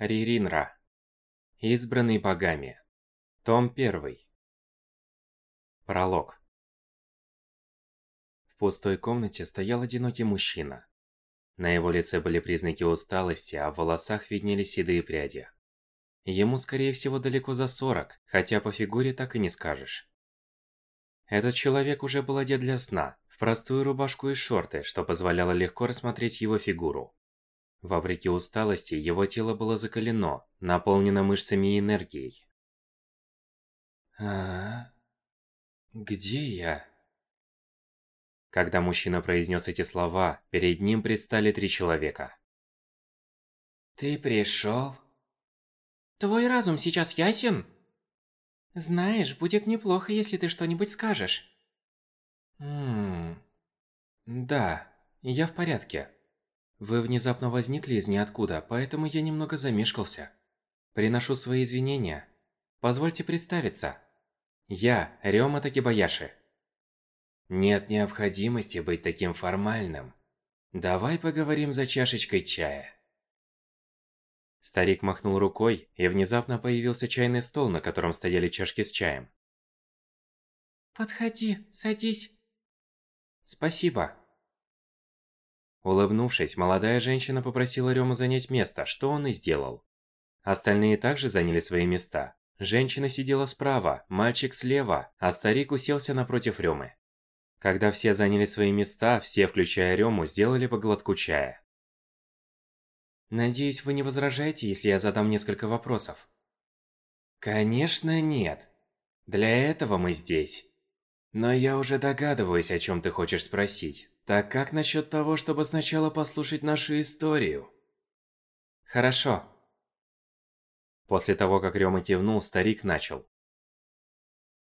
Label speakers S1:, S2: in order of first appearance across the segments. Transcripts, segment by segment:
S1: Риринра. Избранный богами. Том 1. Пролог. В пустой комнате стоял одинокий мужчина. На его лице были признаки усталости, а в волосах виднелись седые пряди. Ему, скорее всего, далеко за 40, хотя по фигуре так и не скажешь. Этот человек уже был одет для сна, в простую рубашку и шорты, что позволяло легко рассмотреть его фигуру. Вопреки усталости, его тело было закалено, наполнено мышцами и энергией. а Где я? Когда мужчина произнес эти слова, перед ним предстали три человека.
S2: Ты пришел?
S3: Твой разум сейчас ясен? Знаешь, будет неплохо, если ты что-нибудь скажешь.
S1: Ммм... Да, я в порядке. Вы внезапно возникли из ниоткуда, поэтому я немного замешкался. Приношу свои извинения. Позвольте представиться. Я Рёма Такибаяши. Нет необходимости быть таким формальным. Давай поговорим за чашечкой чая. Старик махнул рукой, и внезапно появился чайный стол, на котором стояли чашки с чаем.
S3: Подходи, садись.
S1: Спасибо. Улыбнувшись, молодая женщина попросила Рёму занять место, что он и сделал. Остальные также заняли свои места. Женщина сидела справа, мальчик слева, а старик уселся напротив Рёмы. Когда все заняли свои места, все, включая Рёму, сделали по глотку чая. Надеюсь, вы не возражаете, если я задам несколько вопросов? Конечно, нет. Для этого мы здесь. Но я уже догадываюсь, о чем ты хочешь спросить. Так как насчет того, чтобы сначала послушать нашу историю? Хорошо. После того, как Рёма кивнул, старик начал.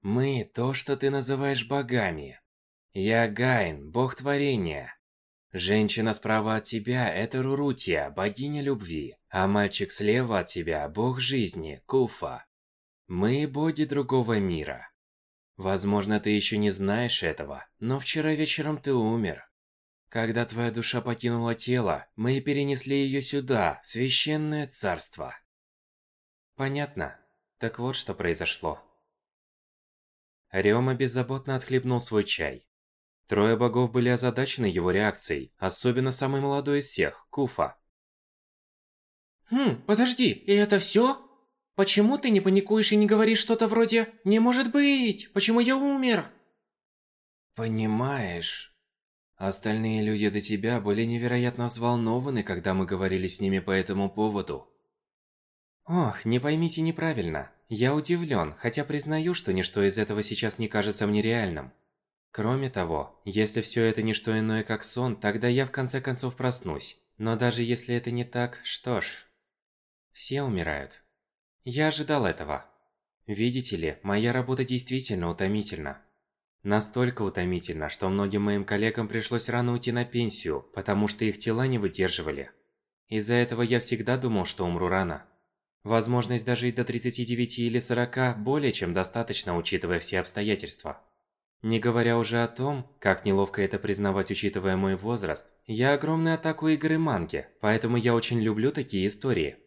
S1: Мы то, что ты называешь богами. Я Гайн, бог творения. Женщина справа от тебя – это Рурутия, богиня любви, а мальчик слева от тебя – бог жизни, Куфа. Мы – боги другого мира. Возможно, ты еще не знаешь этого, но вчера вечером ты умер. Когда твоя душа покинула тело, мы перенесли ее сюда, в священное царство. Понятно. Так вот, что произошло. Рёма беззаботно отхлебнул свой чай. Трое богов были озадачены его реакцией, особенно самый молодой из всех, Куфа.
S3: Хм, подожди, и это всё? Почему ты не паникуешь и не говоришь что-то вроде «Не может быть! Почему я умер?»
S1: Понимаешь, остальные люди до тебя были невероятно взволнованы, когда мы говорили с ними по этому поводу. Ох, не поймите неправильно. Я удивлен, хотя признаю, что ничто из этого сейчас не кажется мне реальным. Кроме того, если все это не что иное как сон, тогда я в конце концов проснусь. Но даже если это не так, что ж... Все умирают. Я ожидал этого. Видите ли, моя работа действительно утомительна. Настолько утомительна, что многим моим коллегам пришлось рано уйти на пенсию, потому что их тела не выдерживали. Из-за этого я всегда думал, что умру рано. Возможность дожить до 39 или 40 более чем достаточно, учитывая все обстоятельства. Не говоря уже о том, как неловко это признавать, учитывая мой возраст, я огромный атаку игры манги, поэтому я очень люблю такие истории.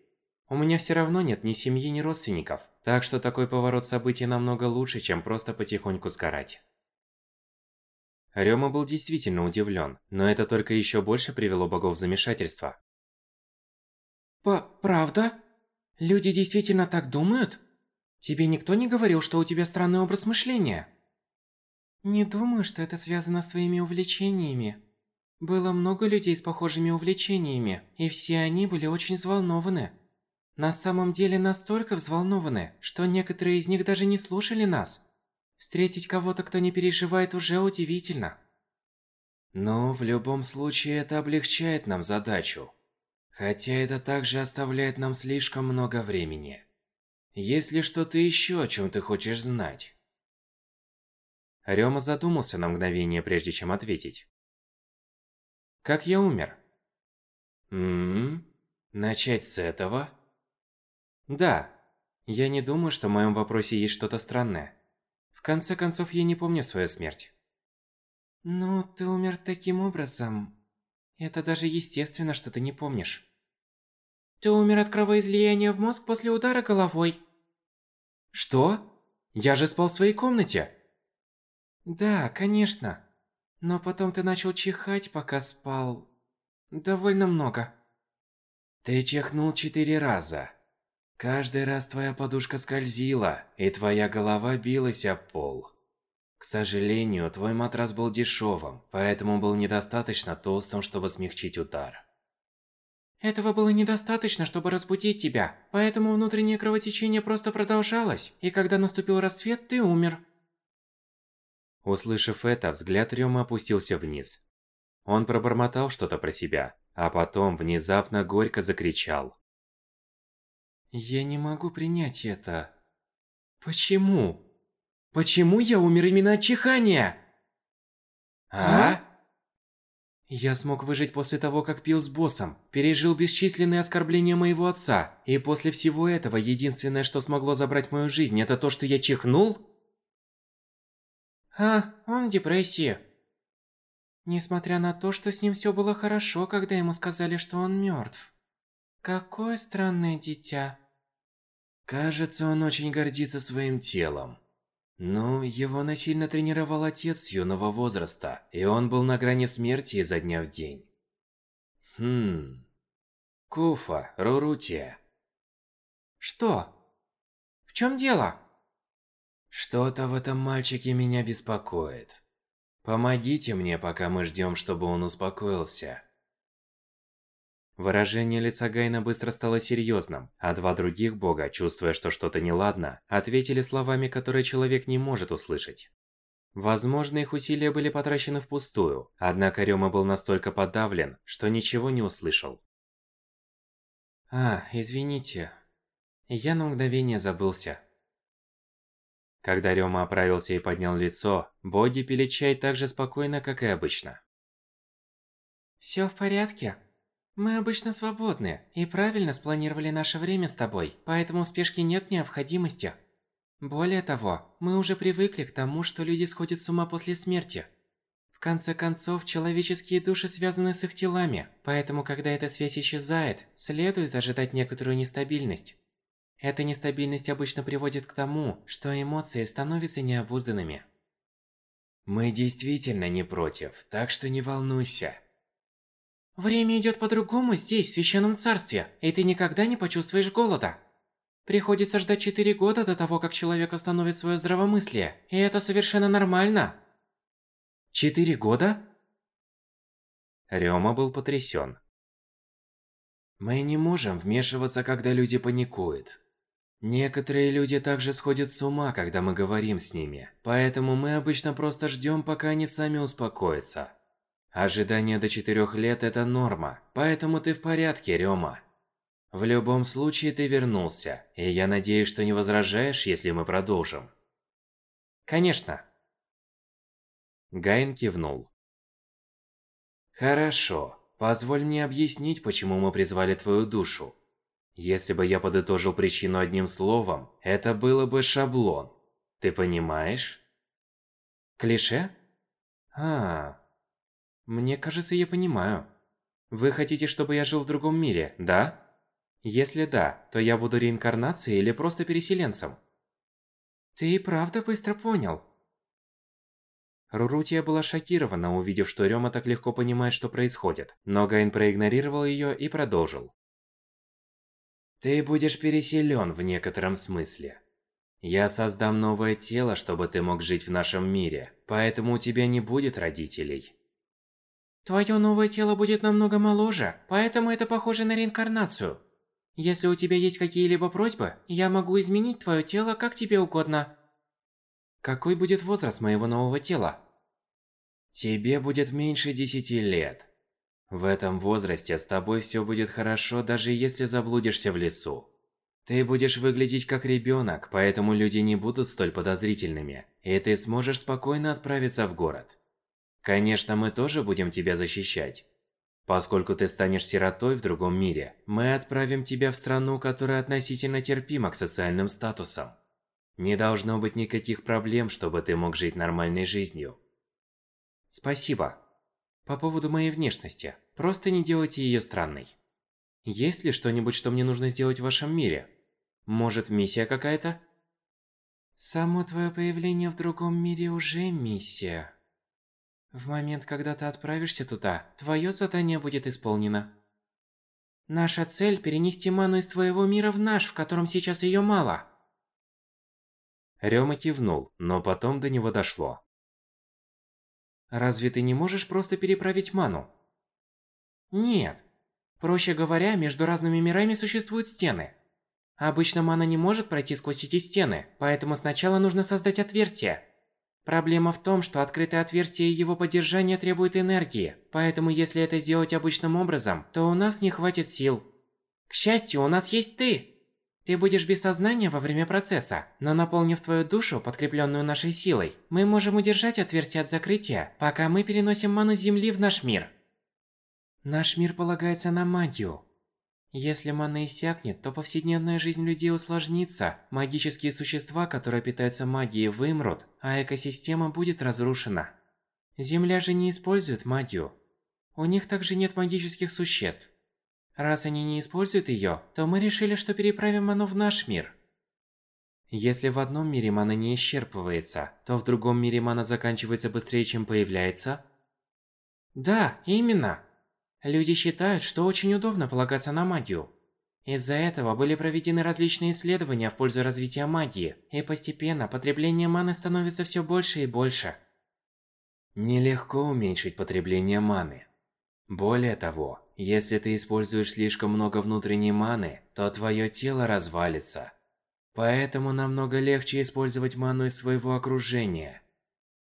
S1: У меня все равно нет ни семьи, ни родственников, так что такой поворот событий намного лучше, чем просто потихоньку сгорать. Рёма был действительно удивлен, но это только еще больше привело богов в замешательство.
S3: П правда? Люди действительно так думают? Тебе никто не говорил, что у тебя странный образ мышления? Не думаю, что это связано с своими увлечениями. Было много людей с похожими увлечениями, и все они были очень взволнованы. На самом деле настолько взволнованы, что некоторые из них даже не слушали нас. Встретить кого-то, кто не переживает, уже удивительно.
S1: Но в любом случае это облегчает нам задачу. Хотя это также оставляет нам слишком много времени. Есть ли что-то еще, о чем ты хочешь знать? Рёма задумался на мгновение, прежде чем ответить. Как я умер? Ммм, начать с этого? Да. Я не думаю, что в моем вопросе есть что-то странное. В конце концов, я не помню свою смерть.
S3: Ну, ты умер таким образом. Это даже естественно, что ты не помнишь. Ты умер от кровоизлияния в мозг после удара головой.
S1: Что? Я же спал в своей комнате.
S3: Да, конечно. Но потом ты начал чихать, пока спал. Довольно много.
S1: Ты чихнул четыре раза. Каждый раз твоя подушка скользила, и твоя голова билась об пол. К сожалению, твой матрас был дешевым, поэтому был недостаточно толстым, чтобы смягчить удар.
S3: Этого было недостаточно, чтобы разбудить тебя, поэтому внутреннее кровотечение просто продолжалось, и когда наступил рассвет, ты умер.
S1: Услышав это, взгляд Рёмы опустился вниз. Он пробормотал что-то про себя, а потом внезапно горько закричал.
S3: Я не могу принять это. Почему? Почему я умер именно от чихания?
S1: А?
S3: Я смог выжить после того, как пил с боссом, пережил бесчисленные оскорбления моего отца, и после всего этого единственное, что смогло забрать мою жизнь, это то, что я чихнул? А, он в депрессии. Несмотря на то, что с ним все было хорошо, когда ему сказали, что он мертв. Какое странное дитя.
S1: Кажется, он очень гордится своим телом. Ну, его насильно тренировал отец с юного возраста, и он был на грани смерти изо дня в день. Хм... Куфа, Рурутия.
S3: Что? В чем дело?
S1: Что-то в этом мальчике меня беспокоит. Помогите мне, пока мы ждем, чтобы он успокоился. Выражение лица Гайна быстро стало серьезным, а два других бога, чувствуя, что что-то неладно, ответили словами, которые человек не может услышать. Возможно, их усилия были потрачены впустую, однако Рёма был настолько подавлен, что ничего не услышал.
S3: А, извините. Я на мгновение забылся.
S1: Когда Рёма оправился и поднял лицо, боги пили чай так же спокойно, как и обычно.
S3: Всё в порядке? Мы обычно свободны и правильно спланировали наше время с тобой, поэтому в спешке нет необходимости. Более того, мы уже привыкли к тому, что люди сходят с ума после смерти. В конце концов, человеческие души связаны с их телами, поэтому когда эта связь исчезает, следует ожидать некоторую нестабильность. Эта нестабильность обычно приводит к тому, что эмоции становятся необузданными.
S1: Мы действительно не против, так что не волнуйся.
S3: Время идет по-другому здесь, в Священном Царстве, и ты никогда не почувствуешь голода. Приходится ждать четыре года до того, как человек остановит свое здравомыслие, и это совершенно нормально.
S1: Четыре года? Рёма был потрясен. Мы не можем вмешиваться, когда люди паникуют. Некоторые люди также сходят с ума, когда мы говорим с ними, поэтому мы обычно просто ждем, пока они сами успокоятся. Ожидание до четырех лет – это норма, поэтому ты в порядке, Рёма. В любом случае ты вернулся, и я надеюсь, что не возражаешь, если мы продолжим.
S3: Конечно.
S1: Гайн кивнул. Хорошо. Позволь мне объяснить, почему мы призвали твою душу. Если бы я подытожил причину одним словом, это было бы шаблон. Ты понимаешь?
S3: Клише?
S1: А,
S3: мне кажется, я понимаю. Вы хотите, чтобы я жил в другом мире, да? Если да, то я буду реинкарнацией или просто переселенцем? Ты и правда быстро понял. Рурутия была шокирована, увидев, что Рёма так легко понимает, что происходит. Но Гайн проигнорировал её и продолжил.
S1: Ты будешь переселен в некотором смысле. Я создам новое тело, чтобы ты мог жить в нашем мире, поэтому у тебя не будет родителей.
S3: Твое новое тело будет намного моложе, поэтому это похоже на реинкарнацию. Если у тебя есть какие-либо просьбы, я могу изменить твое тело как тебе угодно. Какой будет возраст моего нового тела?
S1: Тебе будет меньше десяти лет. В этом возрасте с тобой все будет хорошо, даже если заблудишься в лесу. Ты будешь выглядеть как ребенок, поэтому люди не будут столь подозрительными, и ты сможешь спокойно отправиться в город. Конечно, мы тоже будем тебя защищать. Поскольку ты станешь сиротой в другом мире, мы отправим тебя в страну, которая относительно терпима к социальным статусам. Не должно быть никаких проблем, чтобы ты мог жить нормальной жизнью.
S3: Спасибо. По поводу моей внешности, просто не делайте ее странной.
S1: Есть ли что-нибудь, что мне нужно сделать в вашем мире? Может, миссия какая-то?
S3: Само твое появление в другом мире уже миссия. В момент, когда ты отправишься туда, твое задание будет исполнено. Наша цель – перенести ману из твоего мира в наш, в котором сейчас ее мало.
S1: Рёма кивнул, но потом до него дошло. Разве ты не можешь просто переправить ману?
S3: Нет. Проще говоря, между разными мирами существуют стены. Обычно мана не может пройти сквозь эти стены, поэтому сначала нужно создать отверстие. Проблема в том, что открытое отверстие его поддержание требует энергии, поэтому если это сделать обычным образом, то у нас не хватит сил. К счастью, у нас есть ты! Ты будешь без сознания во время процесса, но наполнив твою душу, подкрепленную нашей силой, мы можем удержать отверстие от закрытия, пока мы переносим ману Земли в наш мир. Наш мир полагается на магию. Если мана иссякнет, то повседневная жизнь людей усложнится, магические существа, которые питаются магией, вымрут, а экосистема будет разрушена. Земля же не использует магию. У них также нет магических существ. Раз они не используют ее, то мы решили, что переправим ману в наш мир.
S1: Если в одном мире мана не исчерпывается, то в другом мире мана заканчивается быстрее, чем появляется?
S3: Да, именно. Люди считают, что очень удобно полагаться на магию. Из-за этого были проведены различные исследования в пользу развития магии, и постепенно потребление маны становится все больше и больше.
S1: Нелегко уменьшить потребление маны. Более того, если ты используешь слишком много внутренней маны, то твое тело развалится. Поэтому намного легче использовать ману из своего окружения.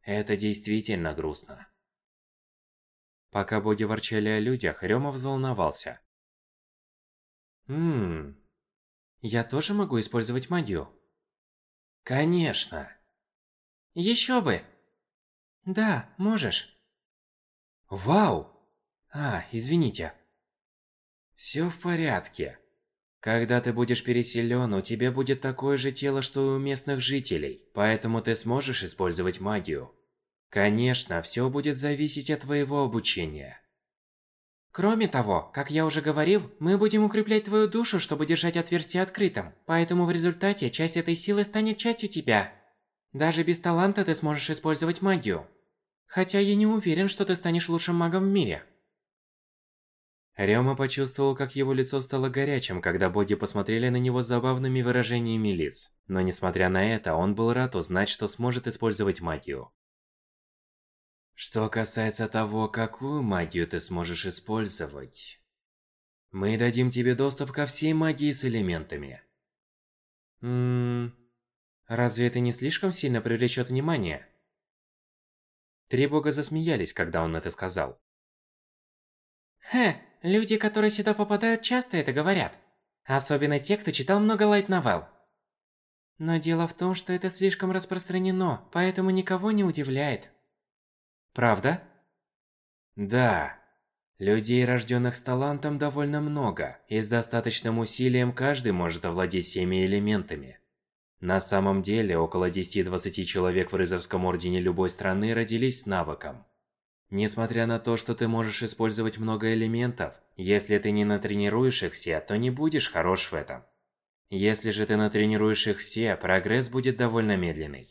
S1: Это действительно грустно. Пока боги ворчали о людях, Рёма взволновался.
S3: Ммм... Я тоже могу использовать магию?
S1: Конечно.
S3: Еще бы! Да, можешь.
S1: Вау! А, извините. Все в порядке. Когда ты будешь переселен, у тебя будет такое же тело, что и у местных жителей, поэтому ты сможешь использовать магию. Конечно, все будет зависеть от твоего обучения.
S3: Кроме того, как я уже говорил, мы будем укреплять твою душу, чтобы держать отверстие открытым, поэтому в результате часть этой силы станет частью тебя. Даже без таланта ты сможешь использовать магию. Хотя я не уверен, что ты станешь лучшим магом в мире.
S1: Рёма почувствовал, как его лицо стало горячим, когда боги посмотрели на него с забавными выражениями лиц. Но несмотря на это, он был рад узнать, что сможет использовать магию. Что касается того, какую магию ты сможешь использовать... Мы дадим тебе доступ ко всей магии с элементами.
S3: Ммм... Разве это не слишком сильно привлечет внимание?
S1: Три бога засмеялись, когда он это сказал.
S3: Хе, Люди, которые сюда попадают, часто это говорят. Особенно те, кто читал много лайт-новелл. Но дело в том, что это слишком распространено, поэтому никого не удивляет.
S1: Правда? Да. Людей, рожденных с талантом, довольно много, и с достаточным усилием каждый может овладеть всеми элементами. На самом деле, около 10-20 человек в рыцарском ордене любой страны родились с навыком. Несмотря на то, что ты можешь использовать много элементов, если ты не натренируешь их все, то не будешь хорош в этом. Если же ты натренируешь их все, прогресс будет довольно медленный.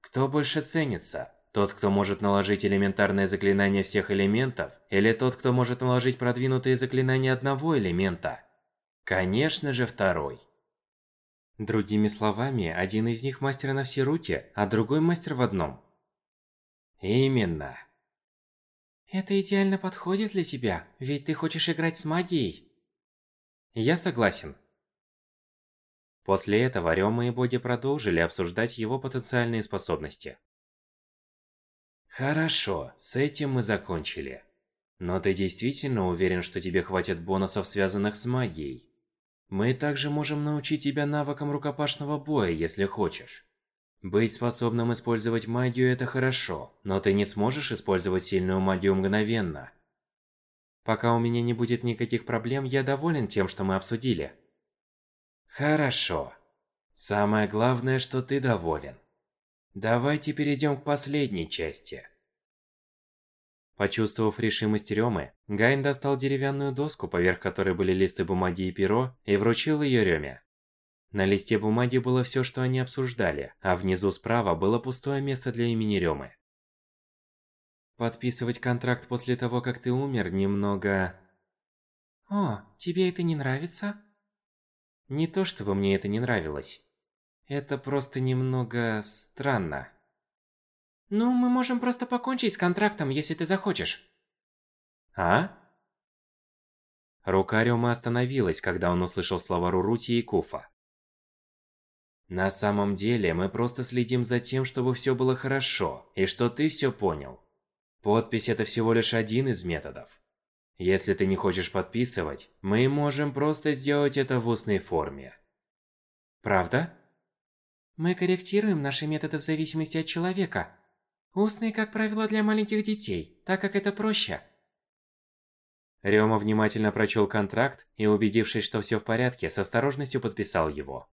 S1: Кто больше ценится? Тот, кто может наложить элементарное заклинание всех элементов, или тот, кто может наложить продвинутые заклинания одного элемента? Конечно же, второй. Другими словами, один из них мастер на все руки, а другой мастер в одном. Именно.
S3: Это идеально подходит для тебя, ведь ты хочешь играть с магией.
S1: Я согласен. После этого Рёма и боги продолжили обсуждать его потенциальные способности. Хорошо, с этим мы закончили. Но ты действительно уверен, что тебе хватит бонусов, связанных с магией? Мы также можем научить тебя навыкам рукопашного боя, если хочешь. Быть способным использовать магию – это хорошо, но ты не сможешь использовать сильную магию мгновенно. Пока у меня не будет никаких проблем, я доволен тем, что мы обсудили. Хорошо. Самое главное, что ты доволен. Давайте перейдем к последней части. Почувствовав решимость Рёмы, Гайн достал деревянную доску, поверх которой были листы бумаги и перо, и вручил её Рёме. На листе бумаги было всё, что они обсуждали, а внизу справа было пустое место для имени Рёмы. Подписывать контракт после того, как ты умер, немного...
S3: О, тебе это не нравится?
S1: Не то чтобы мне это не нравилось. Это просто немного странно.
S3: Ну, мы можем просто покончить с контрактом, если ты захочешь.
S1: А? Рука Рёмы остановилась, когда он услышал слова Рурути и Куфа. На самом деле, мы просто следим за тем, чтобы всё было хорошо, и что ты всё понял. Подпись – это всего лишь один из методов. Если ты не хочешь подписывать, мы можем просто сделать это в устной форме. Правда?
S3: Мы корректируем наши методы в зависимости от человека. Устные, как правило, для маленьких детей, так как это проще.
S1: Рёма внимательно прочел контракт и, убедившись, что все в порядке, с осторожностью подписал его.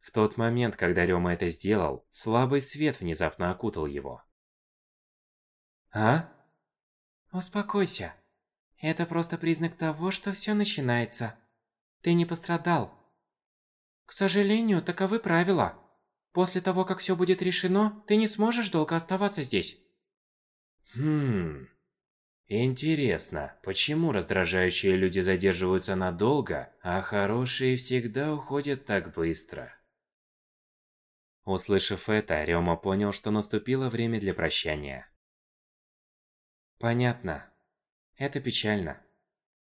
S1: В тот момент, когда Рёма это сделал, слабый свет внезапно окутал его.
S3: А? Успокойся. Это просто признак того, что все начинается. Ты не пострадал. К сожалению, таковы правила. После того, как все будет решено, ты не сможешь долго оставаться здесь.
S1: Хм... Интересно, почему раздражающие люди задерживаются надолго, а хорошие всегда уходят так быстро? Услышав это, Рёма понял, что наступило время для прощания. Понятно. Это печально.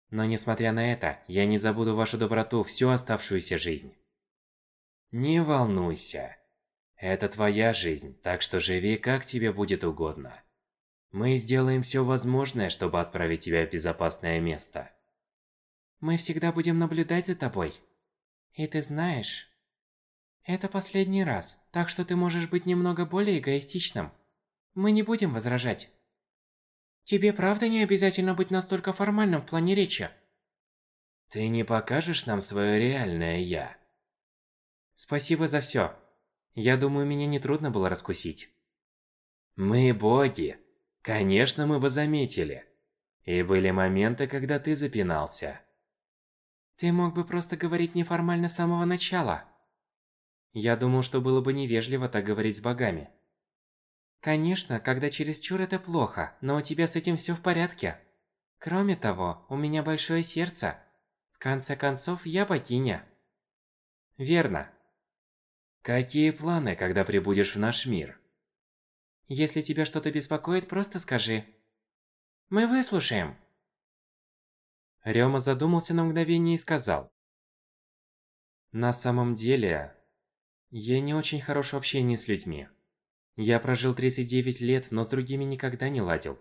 S1: Но несмотря на это, я не забуду вашу доброту всю оставшуюся жизнь. Не волнуйся. Это твоя жизнь, так что живи как тебе будет угодно. Мы сделаем все возможное, чтобы отправить тебя в безопасное место.
S3: Мы всегда будем наблюдать за тобой. И ты знаешь, это последний раз, так что ты можешь быть немного более эгоистичным. Мы не будем возражать. Тебе правда не обязательно быть настолько формальным в плане речи?
S1: Ты не покажешь нам свое реальное «я»?
S3: Спасибо за все. Я думаю, меня не трудно было раскусить.
S1: Мы боги. Конечно, мы бы заметили. И были моменты, когда ты запинался.
S3: Ты мог бы просто говорить неформально с самого начала.
S1: Я думал, что было бы невежливо так говорить с богами.
S3: Конечно, когда чересчур это плохо, но у тебя с этим все в порядке. Кроме того, у меня большое сердце. В конце концов, я богиня.
S1: Верно. Какие планы, когда прибудешь в наш мир?
S3: Если тебя что-то беспокоит, просто скажи. Мы выслушаем.
S1: Рёма задумался на мгновение и сказал. На самом деле, я не очень хорош в общении с людьми. Я прожил 39 лет, но с другими никогда не ладил.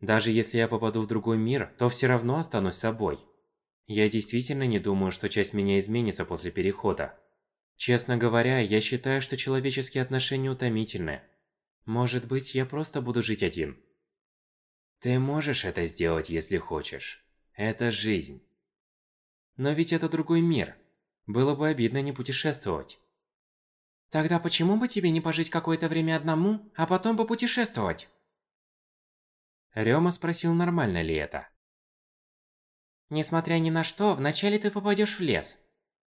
S1: Даже если я попаду в другой мир, то все равно останусь собой. Я действительно не думаю, что часть меня изменится после перехода. Честно говоря, я считаю, что человеческие отношения утомительны. Может быть, я просто буду жить один. Ты можешь это сделать, если хочешь. Это жизнь. Но ведь это другой мир. Было бы обидно не путешествовать.
S3: Тогда почему бы тебе не пожить какое-то время одному, а потом попутешествовать?
S1: Рёма спросил, нормально ли это.
S3: Несмотря ни на что, вначале ты попадешь в лес.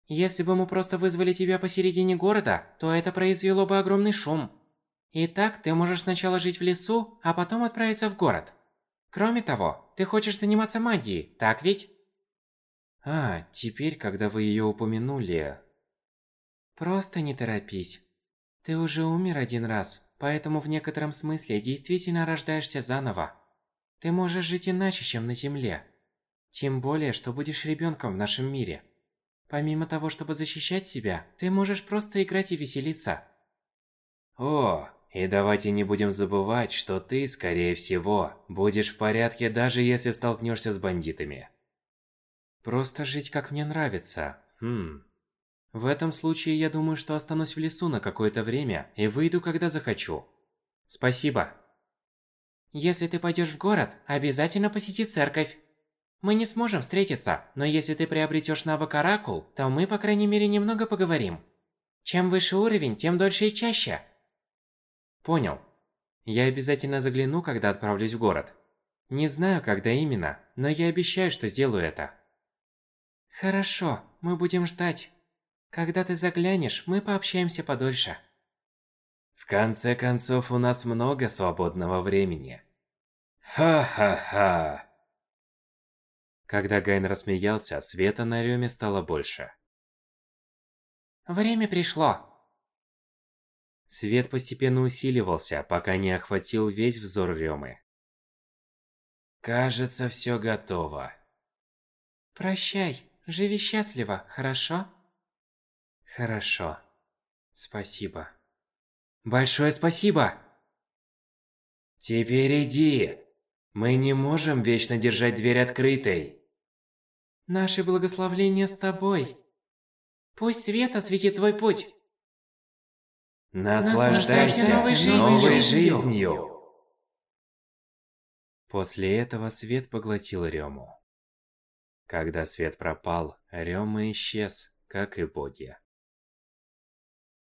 S3: Если бы мы просто вызвали тебя посередине города, то это произвело бы огромный шум. Итак, ты можешь сначала жить в лесу, а потом отправиться в город. Кроме того, ты хочешь заниматься магией, так ведь?
S1: А, теперь, когда вы её упомянули,
S3: Просто не торопись. Ты уже умер один раз, поэтому в некотором смысле действительно рождаешься заново. Ты можешь жить иначе, чем на Земле. Тем более, что будешь ребенком в нашем мире. Помимо того, чтобы защищать себя, ты можешь просто играть и веселиться.
S1: О, и давайте не будем забывать, что ты, скорее всего, будешь в порядке, даже если столкнешься с бандитами. Просто жить как мне нравится. Хм. В этом случае я думаю, что останусь в лесу на какое-то время и выйду, когда захочу. Спасибо.
S3: Если ты пойдешь в город, обязательно посети церковь. Мы не сможем встретиться, но если ты приобретешь навык Оракул, то мы, по крайней мере, немного поговорим. Чем выше уровень, тем дольше и чаще.
S1: Понял. Я обязательно загляну, когда отправлюсь в город. Не знаю, когда именно, но я обещаю, что сделаю это.
S3: Хорошо, мы будем ждать. Когда ты заглянешь, мы пообщаемся подольше.
S1: В конце концов, у нас много свободного времени. Ха-ха-ха. Когда Гайн рассмеялся, света на Рёме стало больше.
S3: Время пришло.
S1: Свет постепенно усиливался, пока не охватил весь взор Рёмы. Кажется, все готово.
S3: Прощай, живи счастливо, хорошо?
S1: Хорошо. Спасибо. Большое спасибо! Теперь иди. Мы не можем вечно держать дверь открытой.
S3: Наше благословление с тобой. Пусть свет осветит твой путь.
S1: Наслаждайся, Наслаждайся новой, жизнью. жизнью. После этого свет поглотил Рему. Когда свет пропал, Рема исчез, как и боги.